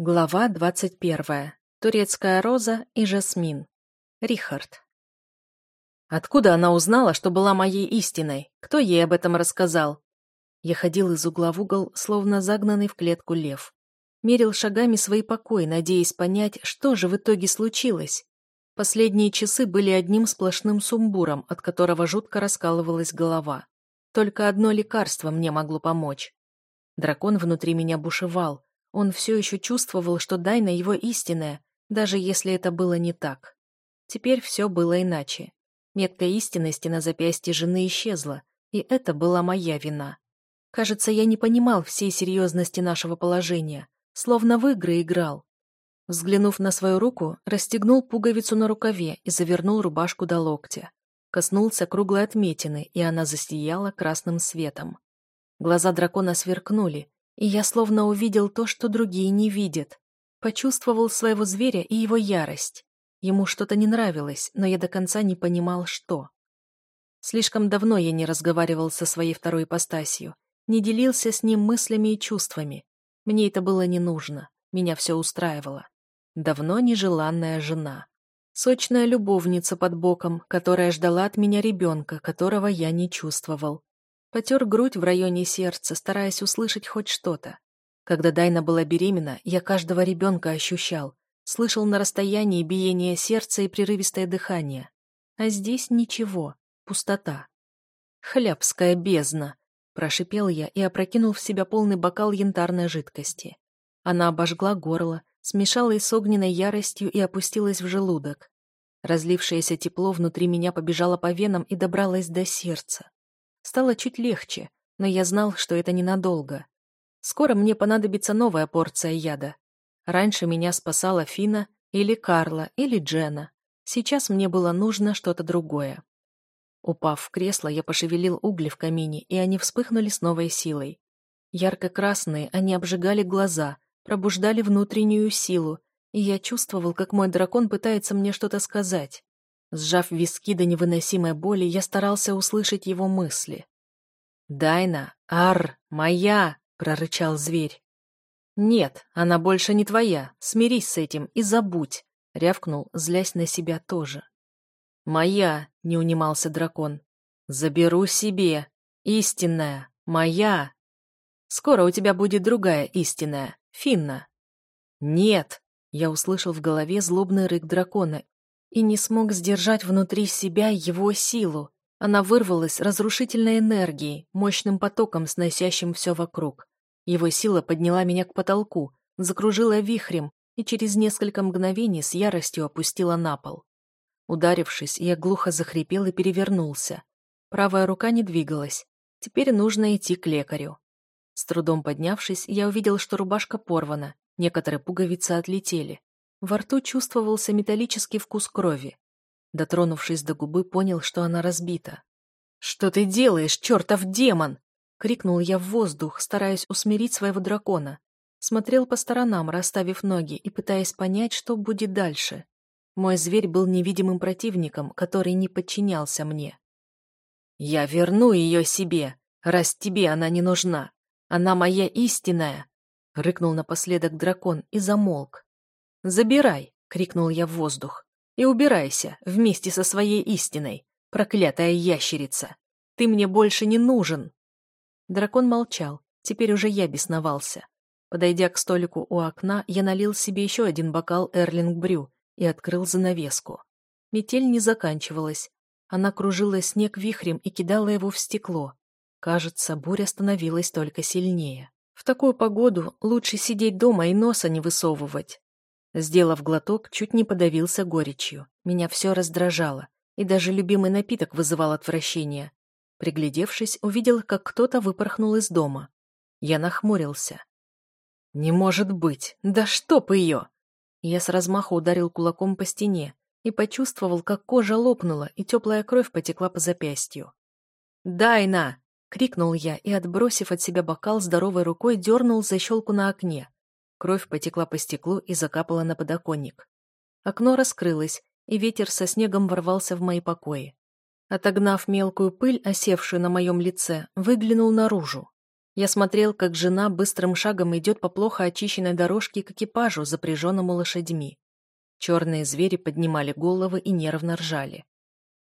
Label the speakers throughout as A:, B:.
A: Глава двадцать первая. Турецкая роза и жасмин. Рихард. Откуда она узнала, что была моей истиной? Кто ей об этом рассказал? Я ходил из угла в угол, словно загнанный в клетку лев. Мерил шагами свои покои, надеясь понять, что же в итоге случилось. Последние часы были одним сплошным сумбуром, от которого жутко раскалывалась голова. Только одно лекарство мне могло помочь. Дракон внутри меня бушевал, он все еще чувствовал, что Дайна его истинная, даже если это было не так. Теперь все было иначе. Метка истинности на запястье жены исчезла, и это была моя вина. Кажется, я не понимал всей серьезности нашего положения, словно в игры играл. Взглянув на свою руку, расстегнул пуговицу на рукаве и завернул рубашку до локтя. Коснулся круглой отметины, и она засияла красным светом. Глаза дракона сверкнули, и я словно увидел то, что другие не видят. Почувствовал своего зверя и его ярость. Ему что-то не нравилось, но я до конца не понимал, что. Слишком давно я не разговаривал со своей второй ипостасью, не делился с ним мыслями и чувствами. Мне это было не нужно, меня все устраивало. Давно нежеланная жена. Сочная любовница под боком, которая ждала от меня ребенка, которого я не чувствовал. Потер грудь в районе сердца, стараясь услышать хоть что-то. Когда Дайна была беременна, я каждого ребенка ощущал. Слышал на расстоянии биение сердца и прерывистое дыхание. А здесь ничего, пустота. «Хлябская бездна!» – прошипел я и опрокинул в себя полный бокал янтарной жидкости. Она обожгла горло, смешалась с огненной яростью и опустилась в желудок. Разлившееся тепло внутри меня побежало по венам и добралось до сердца. Стало чуть легче, но я знал, что это ненадолго. Скоро мне понадобится новая порция яда. Раньше меня спасала Фина или Карла или Джена. Сейчас мне было нужно что-то другое. Упав в кресло, я пошевелил угли в камине, и они вспыхнули с новой силой. Ярко-красные, они обжигали глаза, пробуждали внутреннюю силу, и я чувствовал, как мой дракон пытается мне что-то сказать. Сжав виски до невыносимой боли, я старался услышать его мысли. «Дайна, ар, моя!» — прорычал зверь. «Нет, она больше не твоя. Смирись с этим и забудь», — рявкнул, злясь на себя тоже. «Моя!» — не унимался дракон. «Заберу себе. Истинная. Моя!» «Скоро у тебя будет другая истинная. Финна». «Нет!» — я услышал в голове злобный рык дракона и не смог сдержать внутри себя его силу. Она вырвалась разрушительной энергией, мощным потоком, сносящим все вокруг. Его сила подняла меня к потолку, закружила вихрем и через несколько мгновений с яростью опустила на пол. Ударившись, я глухо захрипел и перевернулся. Правая рука не двигалась. Теперь нужно идти к лекарю. С трудом поднявшись, я увидел, что рубашка порвана, некоторые пуговицы отлетели. Во рту чувствовался металлический вкус крови. Дотронувшись до губы, понял, что она разбита. «Что ты делаешь, чертов демон?» — крикнул я в воздух, стараясь усмирить своего дракона. Смотрел по сторонам, расставив ноги и пытаясь понять, что будет дальше. Мой зверь был невидимым противником, который не подчинялся мне. «Я верну ее себе, раз тебе она не нужна. Она моя истинная!» — рыкнул напоследок дракон и замолк. «Забирай!» — крикнул я в воздух. «И убирайся вместе со своей истиной, проклятая ящерица! Ты мне больше не нужен!» Дракон молчал, теперь уже я бесновался. Подойдя к столику у окна, я налил себе еще один бокал Эрлинг-брю и открыл занавеску. Метель не заканчивалась. Она кружила снег вихрем и кидала его в стекло. Кажется, буря становилась только сильнее. В такую погоду лучше сидеть дома и носа не высовывать. Сделав глоток, чуть не подавился горечью. Меня все раздражало, и даже любимый напиток вызывал отвращение. Приглядевшись, увидел, как кто-то выпорхнул из дома. Я нахмурился. «Не может быть! Да чтоб ее!» Я с размаху ударил кулаком по стене и почувствовал, как кожа лопнула, и теплая кровь потекла по запястью. «Дайна!» — крикнул я и, отбросив от себя бокал, здоровой рукой дернул защелку на окне. Кровь потекла по стеклу и закапала на подоконник. Окно раскрылось, и ветер со снегом ворвался в мои покои. Отогнав мелкую пыль, осевшую на моем лице, выглянул наружу. Я смотрел, как жена быстрым шагом идет по плохо очищенной дорожке к экипажу, запряженному лошадьми. Черные звери поднимали головы и нервно ржали.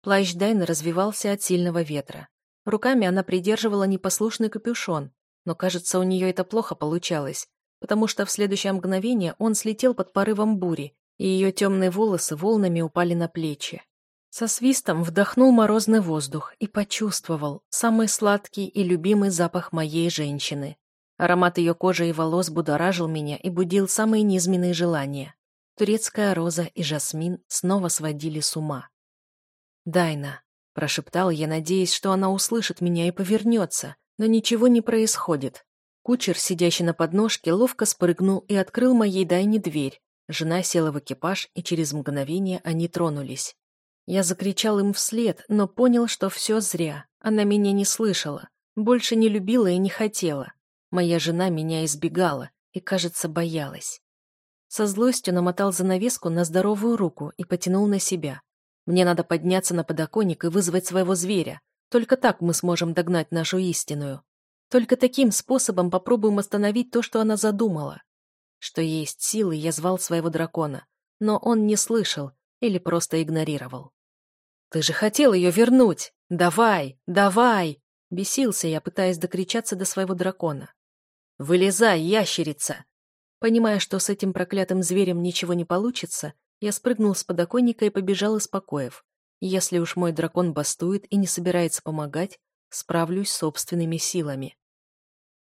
A: Плащ Дайны развивался от сильного ветра. Руками она придерживала непослушный капюшон, но, кажется, у нее это плохо получалось, потому что в следующее мгновение он слетел под порывом бури, и ее темные волосы волнами упали на плечи. Со свистом вдохнул морозный воздух и почувствовал самый сладкий и любимый запах моей женщины. Аромат ее кожи и волос будоражил меня и будил самые низменные желания. Турецкая роза и жасмин снова сводили с ума. «Дайна», — прошептал я, надеясь, что она услышит меня и повернется, но ничего не происходит. Кучер, сидящий на подножке, ловко спрыгнул и открыл моей Дайне дверь. Жена села в экипаж, и через мгновение они тронулись. Я закричал им вслед, но понял, что все зря. Она меня не слышала, больше не любила и не хотела. Моя жена меня избегала и, кажется, боялась. Со злостью намотал занавеску на здоровую руку и потянул на себя. Мне надо подняться на подоконник и вызвать своего зверя. Только так мы сможем догнать нашу истинную. Только таким способом попробуем остановить то, что она задумала. Что есть силы, я звал своего дракона, но он не слышал или просто игнорировал. «Ты же хотел ее вернуть! Давай! Давай!» Бесился я, пытаясь докричаться до своего дракона. «Вылезай, ящерица!» Понимая, что с этим проклятым зверем ничего не получится, я спрыгнул с подоконника и побежал из покоев. Если уж мой дракон бастует и не собирается помогать, справлюсь собственными силами.